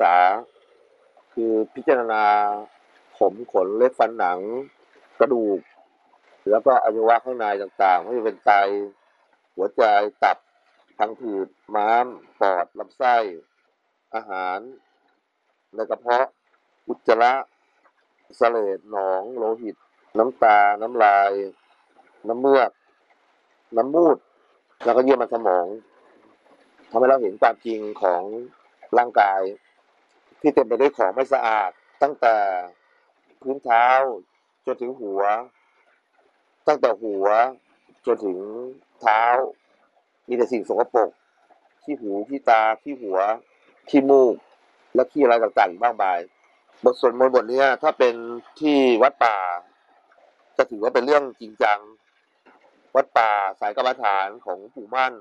ทวติงสาคือพิจารณาผมขนเล็บฟันหนัง กระดูก แล้วก็อวัยวะข้างในต่างๆไม่ว่าจะเป็นไตหัวใจตับพังผืดม้าม ปอดลำไส้ อาหาร ในกระเพาะ อุจจาระเสลดหนอง โลหิต น้ำตา น้ำลาย น้ำเมือก น้ำมูด แล้วก็เยื่อมันสมองทำให้เราเห็นความจริงของร่างกาย ที่เต็มไปด้วยของไม่สะอาด ตั้งแต่พื้นเท้า จนถึงหัว ตั้งแต่หัว จนถึงเท้า มีแต่สิ่งสกปรกขี้หูขี้ตาขี้หัวขี้มูก และขี้อะไรต่างๆบ้างบาย บทสวดมนต์บทนี้ถ้าเป็นที่วัดป่าจะถือว่าเป็นเรื่องจริงจัง วัดป่าสายกรรมฐานของปู่มั่น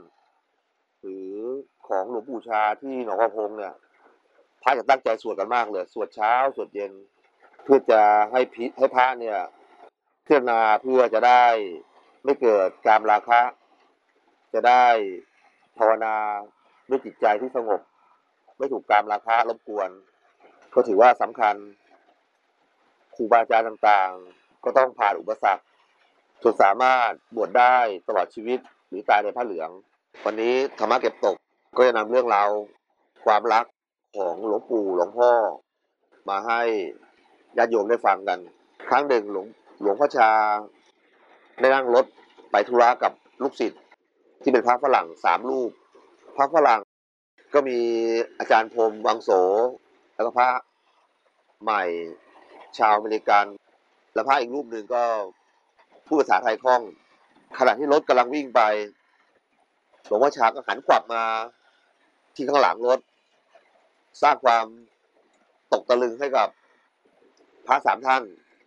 หรือของหลวงปู่ชาที่หนองกระพงเนี่ย ระจะตั้งใจสวดกันมากเลย สวดเช้าสวดเย็น เพื่อจะให้พิให้พระเนี่ยพิจารณาเพื่อจะได้ไม่เกิดการราคะ จะได้ภาวนาด้วยจิตใจที่สงบ ไม่ถูกการราคะรบกวน ก็ถือว่าสำคัญครูบาอาจารย์ต่างๆ ก็ต้องผ่านอุปสรรคจนสามารถบวชได้ตลอดชีวิตหรือตายในผ้าเหลือง วันนี้ธรรมะเก็บตกก็จะนำเรื่องราวความรัก ของหลวงปู่หลวงพ่อ มาให้ญาติโยมได้ฟังกัน ครั้งหนึ่งหลวงหลวงพ่อชา ได้นั่งรถไปธุระกับลูกศิษย์ที่เป็นพระฝรั่งสามรูปพระฝรั่งก็มีอาจารย์พรมวังโส แล้วก็พระใหม่ชาวอเมริกัน แล้วพระอีกรูปหนึ่งก็พูดภาษาไทยคล่อง ขณะที่รถกำลังวิ่งไปหลวงพ่อชาก็หันขวับมาที่ข้างหลังรถ สร้างความตกตะลึงให้กับพระสามท่าน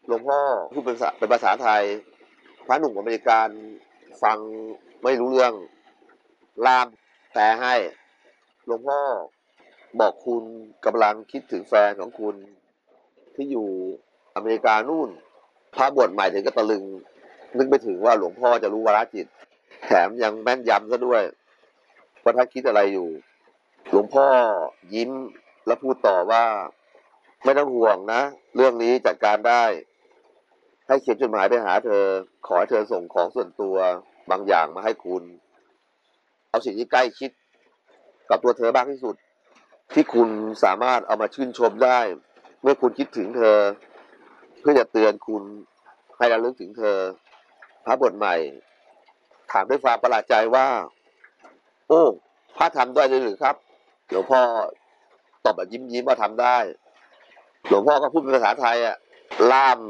หลวงพ่อพูดเป็นภาษาไทย พระหนุ่มอเมริกันฟังไม่รู้เรื่องลามแปลให้หลวงพ่อบอกคุณกำลังคิดถึงแฟนของคุณที่อยู่อเมริกานู่น พระบวชใหม่ถึงก็ตะลึง นึกไปถึงว่าหลวงพ่อจะรู้วาระจิต แถมยังแม่นยำซะด้วยว่าท่านคิดอะไรอยู่ หลวงพ่อยิ้มแล้วพูดต่อว่า ไม่ต้องห่วงนะ เรื่องนี้จัดการได้ ให้เขียนจดหมายไปหาเธอ ขอให้เธอส่งของส่วนตัวบางอย่างมาให้คุณ เอาสิ่งที่ใกล้ชิด กับตัวเธอบ้างที่สุด ที่คุณสามารถเอามาชื่นชมได้ เมื่อคุณคิดถึงเธอ เพื่อจะเตือนคุณให้ระลึกถึงเธอ พระบทใหม่ ถามด้วยความประหลาดใจว่า โอ้พระทำได้เลยหรือครับ หลวงพ่อตอบแบบยิ้มยิ้มว่าทำได้ หลวงพ่อก็พูดเป็นภาษาไทยอะล่าม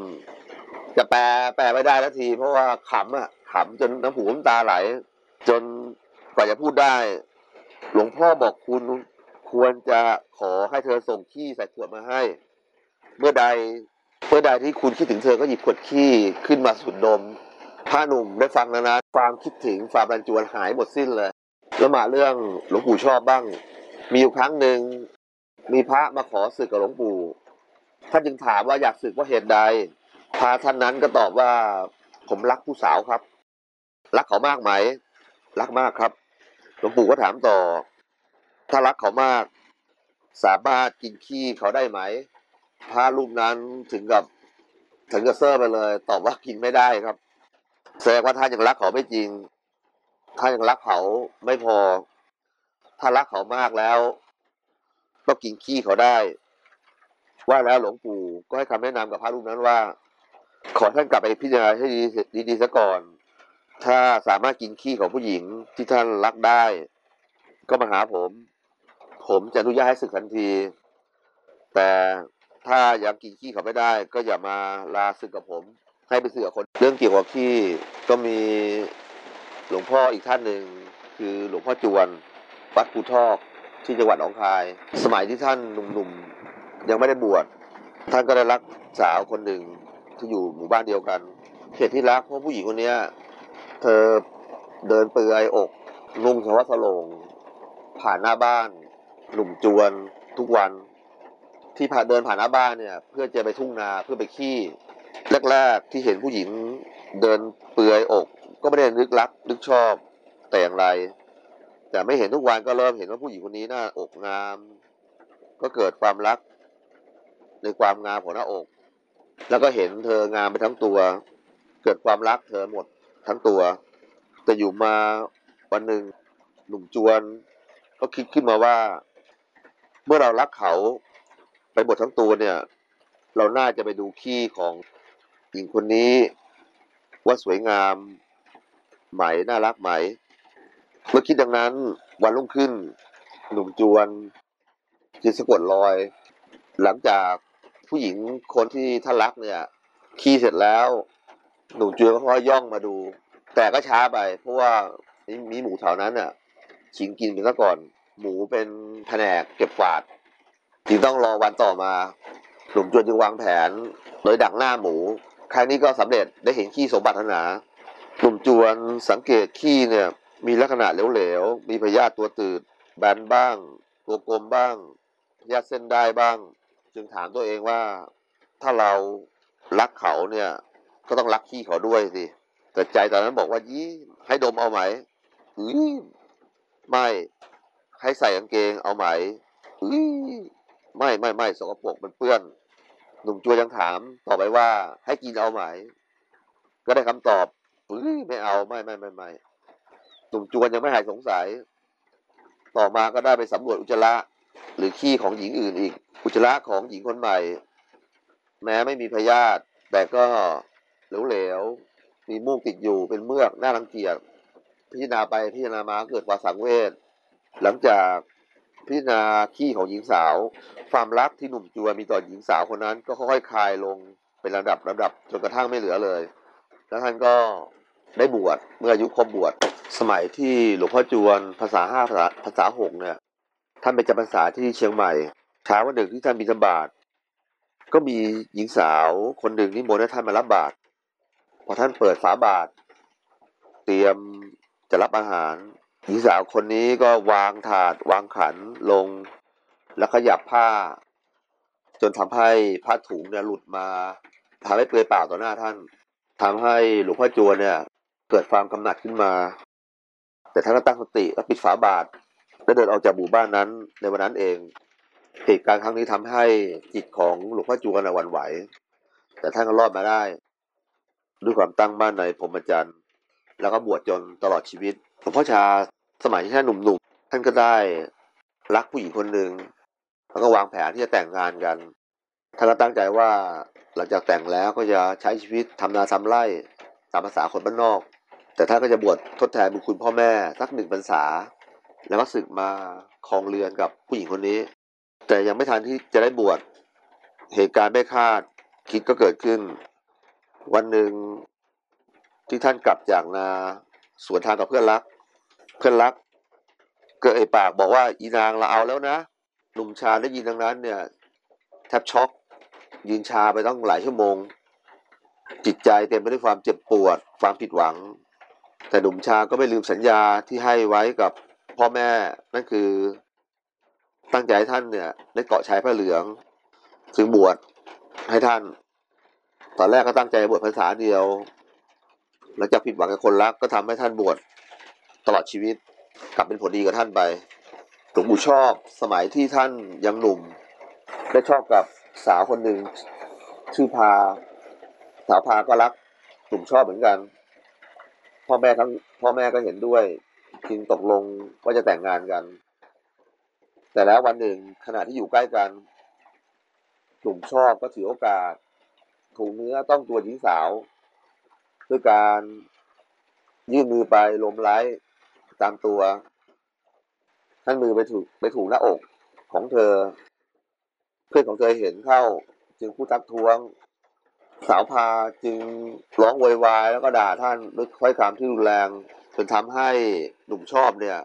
จะแปลแปลไม่ได้ทันที เพราะว่าขำอะขำจนน้ำหูน้ำตาไหล จนกว่าจะพูดได้ หลวงพ่อบอกคุณควรจะขอให้เธอส่งขี้ใส่ขวดมาให้ เมื่อใดเมื่อใดที่คุณคิดถึงเธอก็หยิบขวดขี้ขึ้นมาสุดดมพระหนุ่มได้ฟังนะนะความคิดถึงความบรันจวนหายหมดสิ้นเลย แล้วมาเรื่องหลวงปู่ชอบบ้าง มีอยู่ครั้งหนึ่งมีพระมาขอศึกกับหลวงปู่ท่านจึงถามว่าอยากศึกว่าเหตุใดพระท่านนั้นก็ตอบว่าผมรักผู้สาวครับ รักเขามากไหม รักมากครับหลวงปู่ก็ถามต่อ ถ้ารักเขามาก สามารถกินขี้เขาได้ไหมพระรูปนั้นถึงกับถึงกับเซอร์ไปเลย ตอบว่ากินไม่ได้ครับแสดงว่าท่านยังรักเขาไม่จริงถ้านยังรักเขาไม่พอ ถ้ารักเขามากแล้วก็กินขี้เขาได้ ว่าแล้วหลวงปู่ก็ให้คำแนะนำกับพระรูปนั้นว่า ขอท่านกลับไปพิจารณาให้ดีดีๆซะก่อน ถ้าสามารถกินขี้ของผู้หญิงที่ท่านรักได้ ก็มาหาผม ผมจะอนุญาตให้ศึกทันที แต่ถ้ายังกินขี้เขาไม่ได้ ก็อย่ามาลาศึกกับผม ให้ไปศึกกับคน เรื่องเกี่ยวกับขี้ก็มีหลวงพ่ออีกท่านหนึ่งคือหลวงพ่อจวน วัดภูทอกที่จังหวัดหนองคาย สมัยที่ท่านหนุ่มๆยังไม่ได้บวชท่านก็ได้รักสาวคนหนึ่งที่อยู่หมู่บ้านเดียวกันเหตุที่รักเพราะผู้หญิงคนนี้เธอเดินเปลือยอกนุ่งเฉพาะสโลงผ่านหน้าบ้าน หนุ่มจวนทุกวัน ที่ผ่านเดินผ่านหน้าบ้านเนี่ย เพื่อจะไปทุ่งนาเพื่อไปขี้แรกๆที่เห็นผู้หญิงเดินเปลือยอก ก็ไม่ได้นึกรักนึกชอบแต่อย่างไร แต่ไม่เห็นทุกวันก็เริ่มเห็นว่าผู้หญิงคนนี้หน้าอกงาม ก็เกิดความรัก ในความงามของหน้าอก แล้วก็เห็นเธองามไปทั้งตัว เกิดความรักเธอหมดทั้งตัว แต่อยู่มาวันหนึ่งหนุ่มจวน ก็คิดขึ้นมาว่า เมื่อเรารักเขาไปหมดทั้งตัวเนี่ย เราน่าจะไปดูขี้ของหญิงคนนี้ ว่าสวยงามไหมน่ารักไหม เมื่อคิดดังนั้นวันรุ่งขึ้น หนุ่มจวนจึงสะกดรอย หลังจากผู้หญิงคนที่ท่านรักเนี่ยขี้เสร็จแล้ว หนุ่มจวนก็ค่อยย่องมาดู แต่ก็ช้าไป เพราะว่ามีหมูแถวนั้นน่ะชิงกินไปซะก่อน หมูเป็นแผนกเก็บกวาดจึงต้องรอวันต่อมา หนุ่มจวนจึงวางแผน โดยดักหน้าหมู ครั้งนี้ก็สำเร็จได้เห็นขี้สมบัตินาหนุ่มจวนสังเกตขี้เนี่ย มีลักษณะเหลวๆ มีพยาธิตัวตืด แบนบ้าง ตัวกลมบ้าง พยาธิเส้นได้บ้าง จึงถามตัวเองว่า ถ้าเรารักเขาเนี่ย ก็ต้องรักขี้เขาด้วยสิ แต่ใจตอนนั้นบอกว่ายี่ให้ดมเอาไหมอุ้ยไม่ให้ใส่กางเกงเอาไหมอุ้ยไม่ไม่ไม่สกปรกมันเปื้อน หนุ่มจวยังถามต่อไปว่า ให้กินเอาไหม ก็ได้คำตอบอุ้ยไม่เอาไม่ไม่ไม่ไม่ หนุ่มจวนยังไม่หายสงสัย ต่อมาก็ได้ไปสำรวจอุจจาระหรือขี้ของหญิงอื่นอีก อุจจาระของหญิงคนใหม่ แม้ไม่มีพยาธิแต่ก็เหลวๆมีมูกติดอยู่เป็นเมือกน่ารังเกียจพิจารณาไปพิจารณามาเกิดความสังเวชหลังจากพิจารณาขี้ของหญิงสาว ความรักที่หนุ่มจวนมีต่อหญิงสาวคนนั้น ก็ค่อยๆคลายลงเป็นระดับระดับจนกระทั่งไม่เหลือเลย แล้วท่านก็ ได้บวชเมื่ออายุครบบวชสมัยที่หลวงพ่อจวนภาษาห้าภาษาภาษาหกเนี่ยท่านไปจำพรรษาที่เชียงใหม่เช้าวันหนึ่งที่ท่านบิณฑบาตก็มีหญิงสาวคนหนึ่งนิมนต์ให้ท่านมารับบาตรพอท่านเปิดฝาบาตรเตรียมจะรับอาหาร หญิงสาวคนนี้ก็วางถาด วางขันลง แล้วขยับผ้า จนทำให้ผ้าถุงเนี่ยหลุดมาทำให้เปลือยเปล่าต่อหน้าท่านทำให้หลวงพ่อจวนเนี่ย เกิดความกำหนัดขึ้นมา แต่ท่านก็ตั้งสติแล้วปิดฝาบาตรและเดินออกจากหมู่บ้านนั้นในวันนั้นเอง เหตุการณ์ครั้งนี้ทำให้จิตของหลวงพ่อจวนน่ะหวั่นไหว แต่ท่านก็รอดมาได้ ด้วยความตั้งมั่นในพรหมจรรย์ แล้วก็บวชจนตลอดชีวิตหลวงพ่อชาสมัยที่ท่านหนุ่มๆท่านก็ได้รักผู้หญิงคนหนึ่งแล้วก็วางแผนที่จะแต่งงานกันท่านก็ตั้งใจว่าหลังจากแต่งแล้วก็จะใช้ชีวิตทำนาทำไร่ตามภาษาคนบ้านนอก แต่ท่านก็จะบวชทดแทนบุญคุณพ่อแม่สักหนึ่งพรรษา แล้วก็ศึกมาครองเรือนกับผู้หญิงคนนี้ แต่ยังไม่ทันที่จะได้บวชเหตุการณ์ไม่คาดคิดก็เกิดขึ้น วันหนึ่งที่ท่านกลับจากนาสวนทางกับเพื่อนรัก เพื่อนรัก เกิดไอ้ปากบอกว่าอีนางเราเอาแล้วนะหนุ่มชาได้ยินดังนั้น เนี่ยแทบช็อก ยืนชาไปต้องหลายชั่วโมง จิตใจเต็มไปด้วยความเจ็บปวด ความผิดหวัง แต่หนุ่มชาก็ไม่ลืมสัญญาที่ให้ไว้กับพ่อแม่นั่นคือ ตั้งใจให้ท่านเนี่ยได้เกาะชายพระเหลืองถึงบวชให้ท่าน ตอนแรกก็ตั้งใจบวชพรรษาเดียว หลังจากผิดหวังกับคนรักก็ทำให้ท่านบวชตลอดชีวิตกลับเป็นผลดีกับท่านไปหลวงปู่ชอบสมัยที่ท่านยังหนุ่ม ได้ชอบกับสาวคนหนึ่งชื่อพา สาวพาก็รักหนุ่มชอบเหมือนกัน พ่อแม่ทั้งพ่อแม่ก็เห็นด้วยจึงตกลงว่าจะแต่งงานกัน แต่แล้ววันหนึ่งขณะที่อยู่ใกล้กันหนุ่มชอบก็ถือโอกาสถูกเนื้อต้องตัวหญิงสาว ด้วยการยื่นมือไปลมไล้ตามตัวท่านมือไปถูกไปถูกหน้าอกของเธอ เพื่อนของเธอเห็นเข้า จึงพูดทักท้วง สาวพาจึงร้องโวยวายแล้วก็ด่าท่านด้วยถ้อยคำที่รุนแรงจนทำให้หนุ่มชอบเนี่ย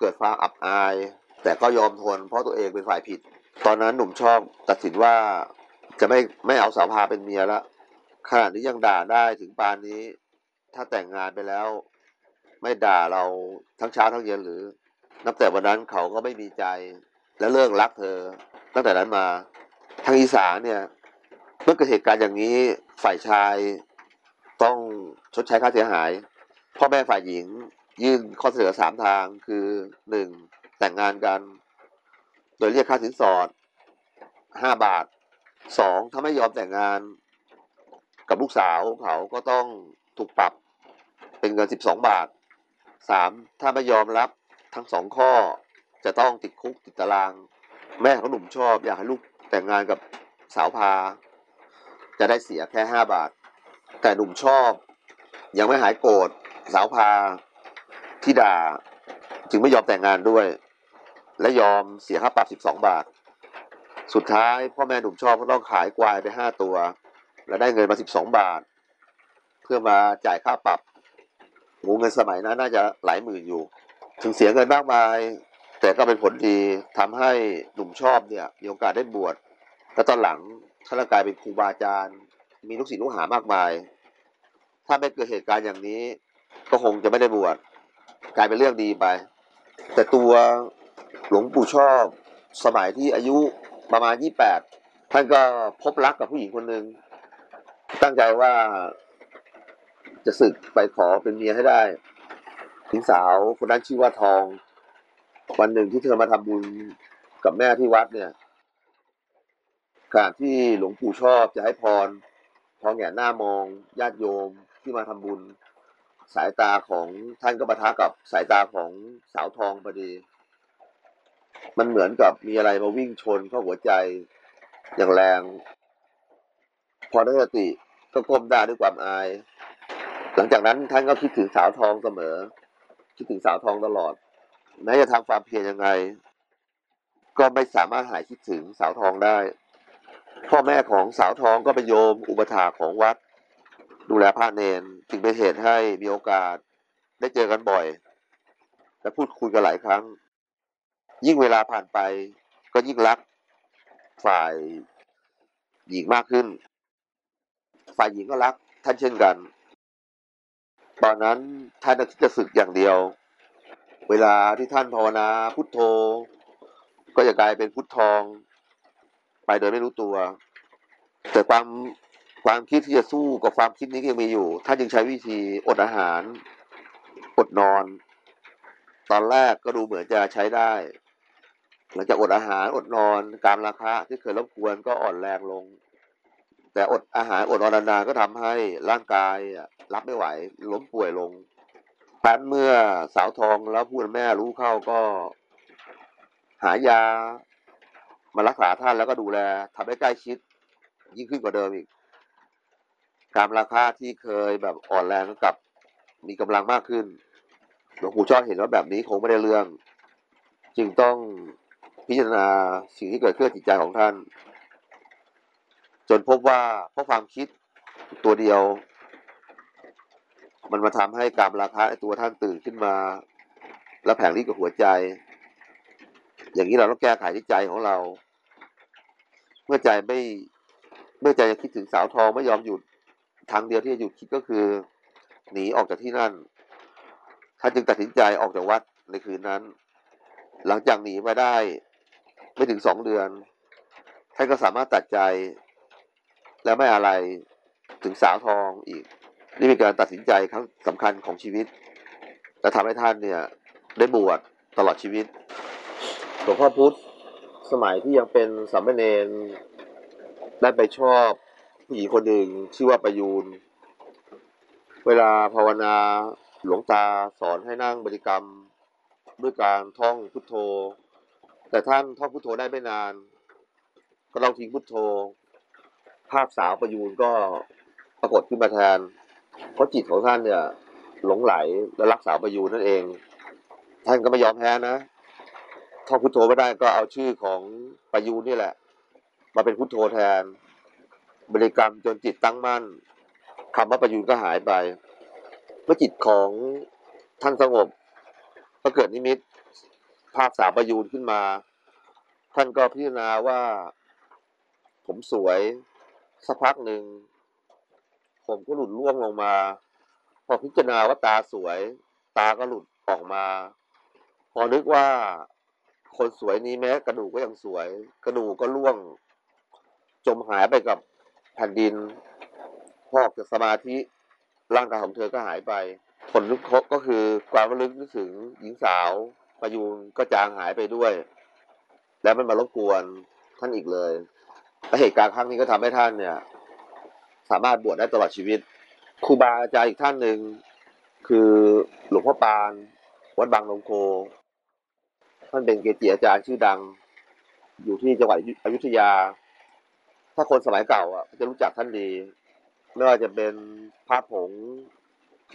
เกิดความอับอาย แต่ก็ยอมทนเพราะตัวเองเป็นฝ่ายผิด ตอนนั้นหนุ่มชอบตัดสินว่าจะไม่ไม่เอาสาวพาเป็นเมียละขณะนี้ยังด่าได้ถึงปานนี้ ถ้าแต่งงานไปแล้ว ไม่ด่าเราทั้งเช้าทั้งเย็นหรือ นับแต่วันนั้นเขาก็ไม่มีใจและเลิกรักเธอ ตั้งแต่นั้นมาทางอีสานเนี่ย เมื่อเกิดเหตุการณ์อย่างนี้ฝ่ายชายต้องชดใช้ค่าเสียหาย พ่อแม่ฝ่ายหญิงยื่นข้อเสนอสามทางคือหนึ่งแต่งงานกัน โดยเรียกค่าสินสอดห้าบาทสองถ้าไม่ยอมแต่งงานกับลูกสาวเขาก็ต้องถูกปรับเป็นเงินสิบสองบาทสามถ้าไม่ยอมรับทั้งสองข้อจะต้องติดคุกติดตาราง แม่ของหนุ่มชอบ อยากให้ลูกแต่งงานกับสาวพา จะได้เสียแค่ห้าบาท แต่หนุ่มชอบ ยังไม่หายโกรธสาวพาที่ด่า จึงไม่ยอมแต่งงานด้วย และยอมเสียค่าปรับสิบสองบาท สุดท้ายพ่อแม่หนุ่มชอบก็ต้องขายควายไปห้าตัว และได้เงินมาสิบสองบาท เพื่อมาจ่ายค่าปรับงูเงินสมัยนั้นน่าจะหลายหมื่นอยู่ ถึงเสียเงินมากมาย แต่ก็เป็นผลดีทำให้หนุ่มชอบเนี่ยมีโอกาสได้บวชและตอนหลัง ท่านก็กลายเป็นครูบาอาจารย์ มีลูกศิษย์ลูกหามากมาย ถ้าไม่เกิดเหตุการณ์อย่างนี้ ก็คงจะไม่ได้บวชกลายเป็นเรื่องดีไป แต่ตัวหลวงปู่ชอบสมัยที่อายุประมาณยี่แปดท่านก็พบรักกับผู้หญิงคนหนึ่งตั้งใจว่าจะศึกไปขอเป็นเมียให้ได้หญิงสาวคนนั้นชื่อว่าทอง วันหนึ่งที่เธอมาทำบุญกับแม่ที่วัดเนี่ย ขณะที่หลวงปู่ชอบจะให้พรพอแหงนหน้ามองญาติโยมที่มาทำบุญ สายตาของท่านก็ประทะกับสายตาของสาวทองพอดี มันเหมือนกับมีอะไรมาวิ่งชนเข้าหัวใจอย่างแรง พอได้สติก็ก้มหน้าด้วยความอาย หลังจากนั้นท่านก็คิดถึงสาวทองเสมอ คิดถึงสาวทองตลอดแม้จะทำความเพียรยังไง ก็ไม่สามารถหายคิดถึงสาวทองได้ พ่อแม่ของสาวทองก็เป็นโยมอุปถาของวัด ดูแลพระเนนจึงเป็นเหตุให้มีโอกาสได้เจอกันบ่อย และพูดคุยกันหลายครั้ง ยิ่งเวลาผ่านไปก็ยิ่งรักฝ่ายหญิงมากขึ้น ฝ่ายหญิงก็รักท่านเช่นกัน ตอนนั้นท่านนึกจะศึกอย่างเดียว เวลาที่ท่านภาวนาพุทโธ ก็จะกลายเป็นพุททอง ไปโดยไม่รู้ตัว แต่ความความคิดที่จะสู้กับความคิดนี้ยังมีอยู่ ท่านจึงใช้วิธีอดอาหาร อดนอน ตอนแรกก็ดูเหมือนจะใช้ได้ หลังจากอดอาหารอดนอนการราคาที่เคยรบกวนก็อ่อนแรงลง แต่อดอาหารอดนอนนานๆก็ทำให้ร่างกายรับไม่ไหว ล้มป่วยลงแป๊นเมื่อสาวทองแล้วพูดแม่รู้เข้าก็ หายา มารักษาท่านแล้วก็ดูแลทำให้ใกล้ชิด ยิ่งขึ้นกว่าเดิมอีก การราคาที่เคยแบบอ่อนแรงก็กลับ มีกำลังมากขึ้นหลวงปู่ชอบเห็นว่าแบบนี้คงไม่ได้เรื่อง จึงต้องพิจารณาสิ่งที่เกิดขึ้นจิตใจของท่าน จนพบว่าเพราะความคิดตัวเดียว มันมาทำให้การราคาในตัวท่านตื่นขึ้นมา และแผงฤทธิ์กับหัวใจ อย่างนี้เราต้องแก้ไขที่ใจของเรา เมื่อใจไม่เมื่อใจจะคิดถึงสาวทองไม่ยอมหยุดทางเดียวที่จะหยุดคิดก็คือ หนีออกจากที่นั่นท่านจึงตัดสินใจออกจากวัดในคืนนั้น หลังจากหนีมาได้ ไม่ถึงสองเดือนท่านก็สามารถตัดใจ และไม่อะไรถึงสาวทองอีก นี่เป็นการตัดสินใจครั้งสำคัญของชีวิตและทำให้ท่านเนี่ย ได้บวชตลอดชีวิตหลวงพ่อพุธ สมัยที่ยังเป็นสามเณรได้ไปชอบผู้หญิงคนหนึ่งชื่อว่าประยูน เวลาภาวนาหลวงตาสอนให้นั่งบริกรรมด้วยการท่องพุทโธ แต่ท่านท่องพุทโธได้ไม่นาน ก็ต้องทิ้งพุทโธ ภาพสาวประยูนก็ปรากฏขึ้นมาแทน เพราะจิตของท่านเนี่ย หลงไหลและรักสาวประยูนนั่นเอง ท่านก็ไม่ยอมแพ้นะ ท่อพุทโธไม่ได้ก็เอาชื่อของประยูนนี่แหละ มาเป็นพุทโธแทน บริกรรมจนจิตตั้งมั่นคำว่าประยูนก็หายไป เมื่อจิตของท่านสงบ ก็เกิดนิมิตภาพสาวประยูนขึ้นมา ท่านก็พิจารณาว่า ผมสวยสักพักหนึ่งผมก็หลุดร่วงลงมา พอพิจารณาว่าตาสวย ตาก็หลุดออกมา พอนึกว่า คนสวยนี้แม้ กระดูกก็ยังสวย กระดูกก็ร่วง จมหายไปกับแผ่นดินพอกจากสมาธิร่างกายของเธอก็หายไป ผลนึกก็คือความระลึกนึกถึงหญิงสาวประยูนก็จางหายไปด้วย แล้วมันมารบกวนท่านอีกเลยและเหตุการณ์ครั้งนี้ก็ทำให้ท่านเนี่ย สามารถบวชได้ตลอดชีวิตครูบาอาจารย์อีกท่านหนึ่งคือหลวงพ่อปาน วัดบางนงโค ท่านเป็นเกจิอาจารย์ชื่อดัง อยู่ที่จังหวัดอยุธยา ถ้าคนสมัยเก่าอะจะรู้จักท่านดีไม่ว่าจะเป็นพระผง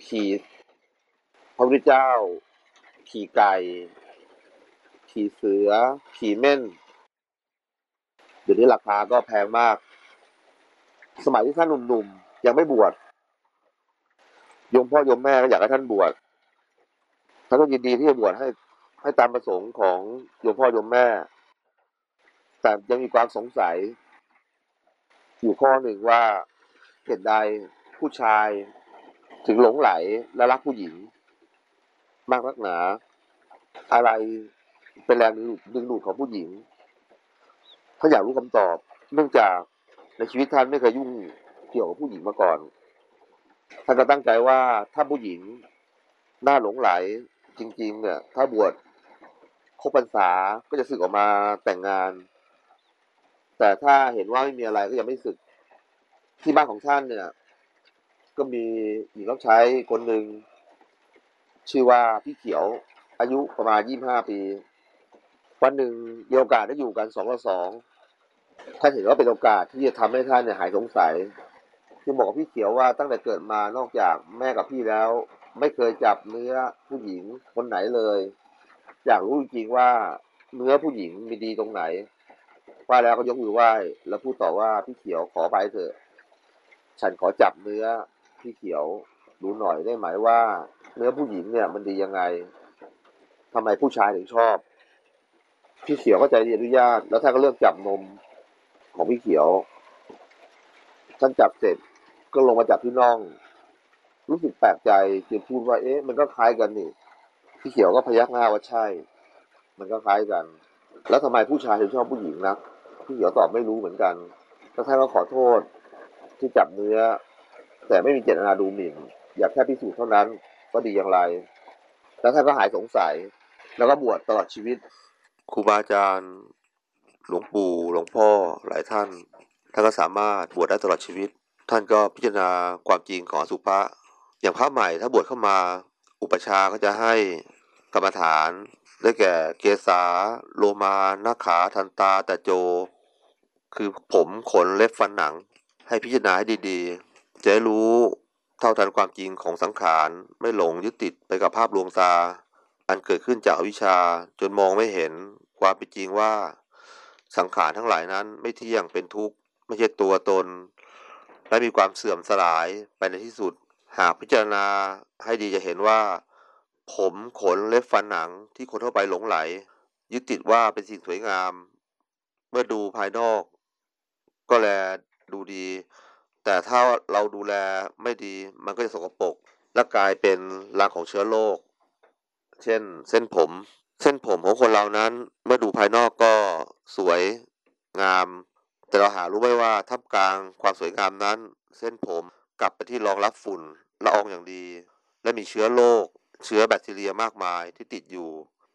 ขี่พระพุทธเจ้า ขี่ไก่ ขี่เสือ ขี่เม่นเดี๋ยวนี้ราคาก็แพงมาก สมัยที่ท่านหนุ่มๆ ยังไม่บวชยมพ่อยมแม่ก็อยากให้ท่านบวชท่านก็ยินดีที่จะบวชให้ ให้ตามประสงค์ของโยมพ่อโยมแม่ แต่ยังมีความสงสัย อยู่ข้อหนึ่งว่าเหตุใดผู้ชายถึงหลงไหลและรักผู้หญิง มากนักหนา อะไรเป็นแรงดึงดูดของผู้หญิง ถ้าอยากรู้คำตอบ เนื่องจากในชีวิตท่านไม่เคยยุ่งเกี่ยวกับผู้หญิงมาก่อน ท่านก็ตั้งใจว่าถ้าผู้หญิงน่าหลงไหลจริง ๆ เนี่ย ถ้าบวช ครบพรรษาก็จะสึกออกมาแต่งงาน แต่ถ้าเห็นว่าไม่มีอะไรก็ยังไม่สึก ที่บ้านของท่านเนี่ย ก็มีหญิงรับใช้คนหนึ่งชื่อว่าพี่เขียวอายุประมาณยี่ห้าปี วันหนึ่งมีโอกาสได้อยู่กันสองต่อสองท่านเห็นว่าเป็นโอกาสที่จะทำให้ท่านเนี่ยหายสงสัยคือบอกกับพี่เขียวว่าตั้งแต่เกิดมานอกจากแม่กับพี่แล้ว ไม่เคยจับเนื้อผู้หญิงคนไหนเลย อยากรู้จริงๆว่าเนื้อผู้หญิงมีดีตรงไหน ว่าแล้วก็ยกมือไหว้ แล้วพูดต่อว่าพี่เขียวขอไปเถอะ ฉันขอจับเนื้อพี่เขียวดูหน่อยได้ไหมว่า เนื้อผู้หญิงเนี่ยมันดียังไงทำไมผู้ชายถึงชอบ พี่เขียวก็ใจดีอนุญาต แล้วท่านก็เลือกจับนมของพี่เขียว ท่านจับเสร็จก็ลงมาจับที่น่อง รู้สึกแปลกใจจึงพูดว่า เอ๊ะ มันก็คล้ายกันนี่ พี่เขียวก็พยักหน้าว่าใช่ มันก็คล้ายกัน แล้วทำไมผู้ชายถึงชอบผู้หญิงนะพี่เขียวตอบไม่รู้เหมือนกันแล้วท่านก็ขอโทษที่จับเนื้อ แต่ไม่มีเจตนาดูหมิ่น อยากแค่พิสูจน์เท่านั้นว่าดีอย่างไร แล้วท่านก็หายสงสัย แล้วก็บวชตลอดชีวิต ครูบาอาจารย์ หลวงปู่ หลวงพ่อ หลายท่าน ท่านก็สามารถบวชได้ตลอดชีวิต ท่านก็พิจารณาความจริงของอสุภะอย่างพระใหม่ถ้าบวชเข้ามา อุปชาก็จะให้กรรมฐาน ได้แก่เกษาโลมานาขาทันตาตะโจ คือผมขนเล็บฟันหนัง ให้พิจารณาให้ดีๆ จะได้รู้เท่าทันความจริงของสังขาร ไม่หลงยึดติดไปกับภาพลวงตา อันเกิดขึ้นจากอวิชชาจนมองไม่เห็นความเป็นจริงว่า สังขารทั้งหลายนั้นไม่เที่ยงเป็นทุกข์ ไม่ใช่ตัวตน และมีความเสื่อมสลายไปในที่สุด หากพิจารณาให้ดีจะเห็นว่า ผมขนเล็บฟันหนังที่คนทั่วไปหลงไหล ยึดติดว่าเป็นสิ่งสวยงาม เมื่อดูภายนอก ก็แลดูดี แต่ถ้าเราดูแลไม่ดีมันก็จะสกปรกและกลายเป็นรังของเชื้อโรคเช่น เส้นผม เส้นผมของคนเรานั้นเมื่อดูภายนอกก็สวยงาม แต่เราหารู้ไหมว่าท่ามกลางความสวยงามนั้น เส้นผม กลับไปที่รองรับฝุ่นละอองอย่างดี และมีเชื้อโรคเชื้อแบคทีเรียมากมายที่ติดอยู่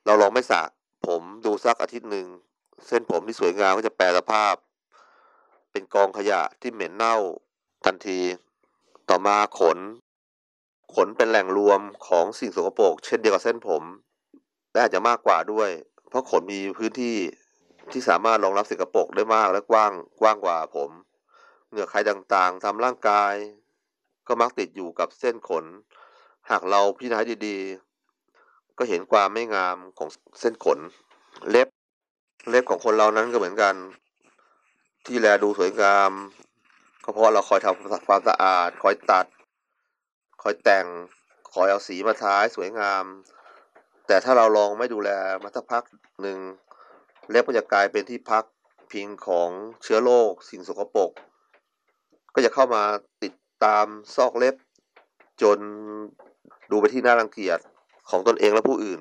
เราลองไม่สระผมดูสักอาทิตย์หนึ่งเส้นผมที่สวยงามก็จะแปรสภาพ เป็นกองขยะที่เหม็นเน่าทันที ต่อมาขน ขนเป็นแหล่งรวมของสิ่งสกปรกเช่นเดียวกับเส้นผมและอาจจะมากกว่าด้วย เพราะขนมีพื้นที่ที่สามารถรองรับสิ่งสกปรกได้มากและกว้างกว้างกว่าผม เหงื่อใครต่างๆทำร่างกาย ก็มักติดอยู่กับเส้นขน หากเราพิจารณาดีๆ ก็เห็นความไม่งามของเส้นขน เล็บ เล็บของคนเรานั้นก็เหมือนกัน ที่แลดูสวยงามก็เพราะเราคอยทำความสะอาด คอยตัด คอยแต่ง คอยเอาสีมาทาให้สวยงาม แต่ถ้าเราลองไม่ดูแลมาสักพักหนึ่งเล็บก็จะกลายเป็นที่พักพิงของเชื้อโรคสิ่งสกปรกก็จะเข้ามาติด ตามซอกเล็บ จนดูไปที่น่ารังเกียจของตนเองและผู้อื่น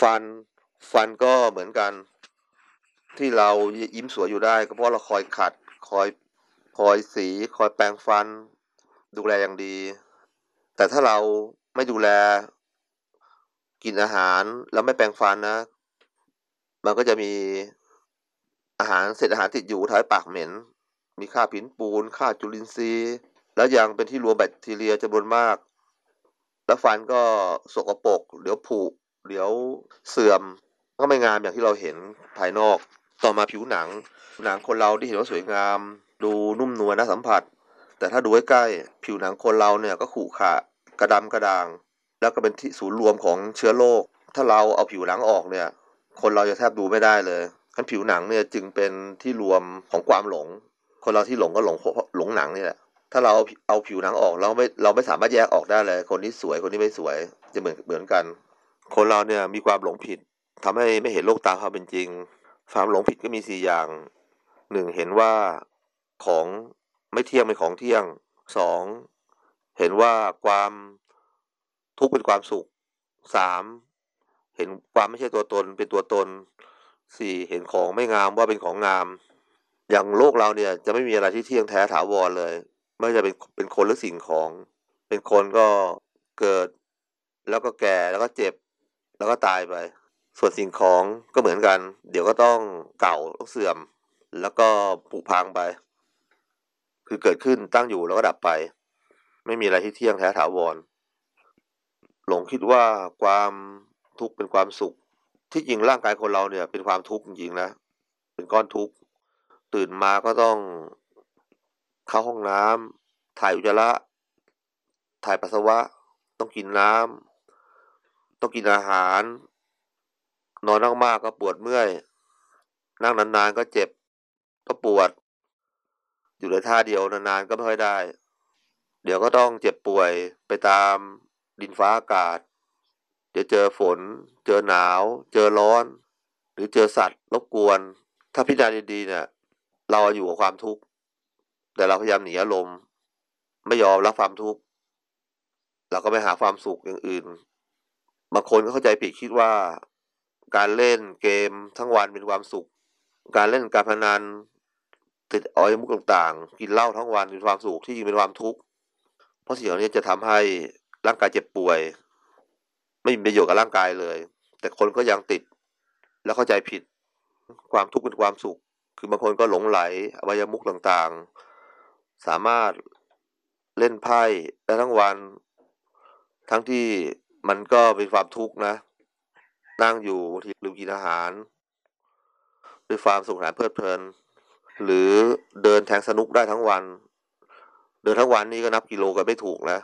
ฟันฟันก็เหมือนกัน ที่เรายิ้มสวยอยู่ได้ก็เพราะเราคอยขัดคอยคอยสี คอยแปรงฟัน ดูแลอย่างดี แต่ถ้าเราไม่ดูแล กินอาหารแล้วไม่แปรงฟันนะ มันก็จะมีอาหารเศษอาหารติดอยู่ท้ายปากเหม็น มีค่าผินปูน ค่าจุลินทรีย์ แล้วยังเป็นที่รวมแบคทีเรียจำนวนมาก แล้วฟันก็สกปรกเดี๋ยวผุเดี๋ยวเสื่อม ก็ไม่งามอย่างที่เราเห็นภายนอก ต่อมาผิวหนัง หนังคนเราที่เห็นว่าสวยงาม ดูนุ่มนวลน่าสัมผัส แต่ถ้าดูใกล้ๆผิวหนังคนเราเนี่ยก็ขรุขระกระดำกระด่าง แล้วก็เป็นที่ศูนย์รวมของเชื้อโรค ถ้าเราเอาผิวหนังออกเนี่ย คนเราจะแทบดูไม่ได้เลยขั้นผิวหนังเนี่ยจึงเป็นที่รวมของความหลง คนเราที่หลงก็หลงหลงหนังนี่แหละ ถ้าเราเอาเอาผิวหนังออกเราไม่เราไม่สามารถแยกออกได้เลย คนนี้สวยคนนี้ไม่สวยจะเหมือนเหมือนกัน คนเราเนี่ยมีความหลงผิดทำให้ไม่เห็นโลกตามความเป็นจริงความหลงผิดก็มีสี่อย่างหนึ่งเห็นว่าของไม่เที่ยงเป็นของเที่ยงสองเห็นว่าความทุกข์เป็นความสุขสามเห็นความไม่ใช่ตัวตนเป็นตัวตนสี่เห็นของไม่งามว่าเป็นของงาม อย่างโลกเราเนี่ยจะไม่มีอะไรที่เที่ยงแท้ถาวรเลย ไม่ว่าจะเป็นเป็นคนหรือสิ่งของ เป็นคนก็เกิด แล้วก็แก่แล้วก็เจ็บ แล้วก็ตายไป ส่วนสิ่งของก็เหมือนกัน เดี๋ยวก็ต้องเก่าต้องเสื่อม แล้วก็ผุพังไป คือเกิดขึ้นตั้งอยู่แล้วก็ดับไป ไม่มีอะไรที่เที่ยงแท้ถาวร หลงคิดว่าความทุกข์เป็นความสุข ที่จริงร่างกายคนเราเนี่ย เป็นความทุกข์จริงๆนะเป็นก้อนทุกข์ ตื่นมาก็ต้องเข้าห้องน้ำถ่ายอุจจาระ ถ่ายปัสสาวะ ต้องกินน้ำต้องกินอาหาร นอนมากๆก็ปวดเมื่อย นั่งนานๆก็เจ็บก็ปวด อยู่ในท่าเดียวนานๆก็ไม่ค่อยได้ เดี๋ยวก็ต้องเจ็บป่วยไปตามดินฟ้าอากาศ เดี๋ยวเจอฝน เจอหนาว เจอร้อน หรือเจอสัตว์รบกวน ถ้าพิจารณาดีๆเนี่ย เราอยู่กับความทุกข์แต่เราพยายามหนีอารมณ์ไม่ยอมรับความทุกข์เราก็ไปหาความสุขอย่างอื่นบางคนก็เข้าใจผิดคิดว่า การเล่นเกมทั้งวันเป็นความสุข การเล่นการพนันติดออยมุกต่างๆ กินเหล้าทั้งวันเป็นความสุขที่จริงเป็นความทุกข์เพราะสิ่งเหล่านี้จะทำให้ร่างกายเจ็บป่วย ไม่มีประโยชน์กับร่างกายเลย แต่คนก็ยังติด แล้วเข้าใจผิดความทุกข์เป็นความสุข คือบางคนก็หลงไหลอบายมุกต่างๆ สามารถเล่นไพ่ได้ทั้งวัน ทั้งที่มันก็เป็นความทุกข์นะ นั่งอยู่บางทีลืมกินอาหาร ด้วยความสุขสนานเพลิดเพลิน หรือเดินแทงสนุกได้ทั้งวัน เดินทั้งวันนี่ก็นับกิโลกันไม่ถูกนะ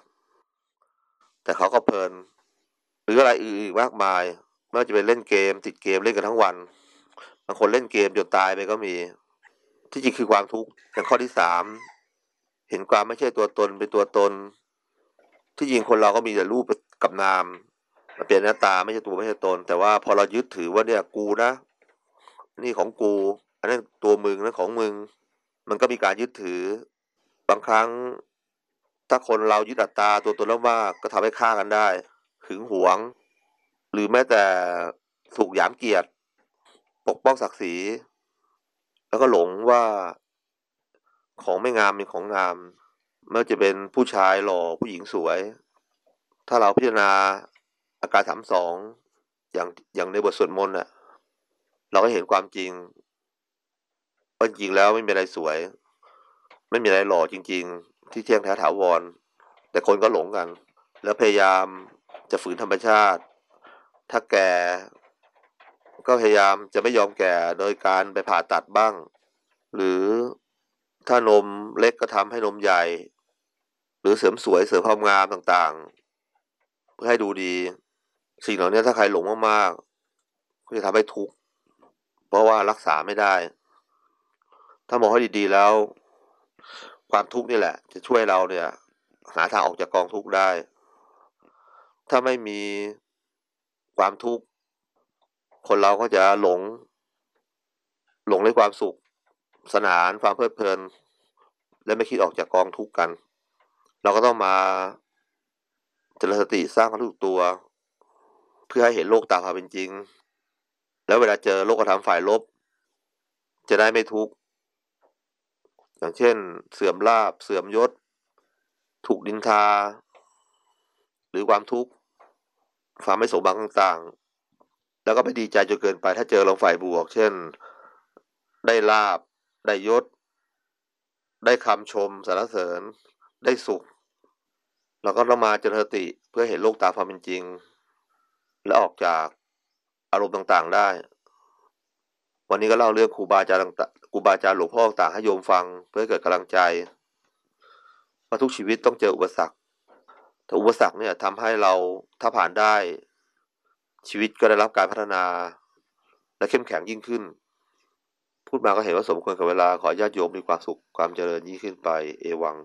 แต่เขาก็เพลิน หรืออะไรอื่นมากมายไม่ว่าจะเป็นเล่นเกม ติดเกมเล่นกันทั้งวัน บางคนเล่นเกมจนตายไปก็มี ที่จริงคือความทุกข์แต่างข้อที่สามเห็นความไม่ใช่ตัวตนเป็นตัวตน ที่จริงคนเราก็มีแต่รูปกับนามมันเป็นหน้าตาไม่ใช่ตัวไม่ใช่ตน แต่ว่าพอเรายึดถือว่าเนี่ยกูนะ นี่ของกู อันนั้นตัวมึงนั่นของมึง มันก็มีการยึดถือบางครั้ง ถ้าคนเรายึดอัตตาตัวตนแล้วมากก็ทำให้ฆ่ากันได้หึงหวง หรือแม้แต่ถูกหยามเกียรติ ปกป้องศักดิ์ศรี แล้วก็หลงว่าของไม่งามเป็นของงามไม่ว่าจะเป็นผู้ชายหล่อผู้หญิงสวย ถ้าเราพิจารณาอาการสามสองอย่างอย่างในบทสวดมนต์น่ะเราก็เห็นความจริงว่าจริงแล้วไม่มีอะไรสวย ไม่มีอะไรหล่อจริง ๆ ที่เที่ยงแท้ถาวร แต่คนก็หลงกัน แล้วพยายามจะฝืนธรรมชาติ ถ้าแก่ ก็พยายามจะไม่ยอมแก่โดยการไปผ่าตัดบ้าง หรือถ้านมเล็กก็ทำให้นมใหญ่ หรือเสริมสวยเสริมความงามต่างๆ เพื่อให้ดูดี สิ่งเหล่านี้ถ้าใครหลงมากๆก็จะทำให้ทุกข์เพราะว่ารักษาไม่ได้ ถ้ามองให้ดีๆแล้ว ความทุกข์นี่แหละ จะช่วยเราเนี่ย หาทางออกจากกองทุกข์ได้ ถ้าไม่มีความทุกข์ คนเราก็จะหลง หลงในความสุข สนานความเพลิดเพลิน และไม่คิดออกจากกองทุกข์กัน เราก็ต้องมาเจริญสติสร้างความรู้ตัว เพื่อให้เห็นโลกตามความเป็นจริง แล้วเวลาเจอโลกธรรมฝ่ายลบ จะได้ไม่ทุกข์อย่างเช่น เสื่อมลาบเสื่อมยศ ถูกดินทา หรือความทุกข์ความไม่สมหวังต่างๆ แล้วก็ไปดีใจจนเกินไป ถ้าเจอลงฝ่ายบวก เช่น ได้ลาบ ได้ยศ ได้คำชมสรรเสริญ ได้สุข เราก็ต้องมาเจริญสติเพื่อเห็นโลกตามความเป็นจริง และออกจากอารมณ์ต่างๆได้ วันนี้ก็เล่าเรื่องครูบาอาจารย์ครูบาอาจารย์หลวงพ่อต่างให้โยมฟัง เพื่อเกิดกำลังใจว่าทุกชีวิตต้องเจออุปสรรคแต่อุปสรรคเนี่ยทำให้เราถ้าผ่านได้ ชีวิตก็ได้รับการพัฒนาและเข้มแข็งยิ่งขึ้น พูดมาก็เห็นว่าสมควรกับเวลาขอญาติโยมมีความสุขความเจริญยิ่งขึ้นไปเอวัง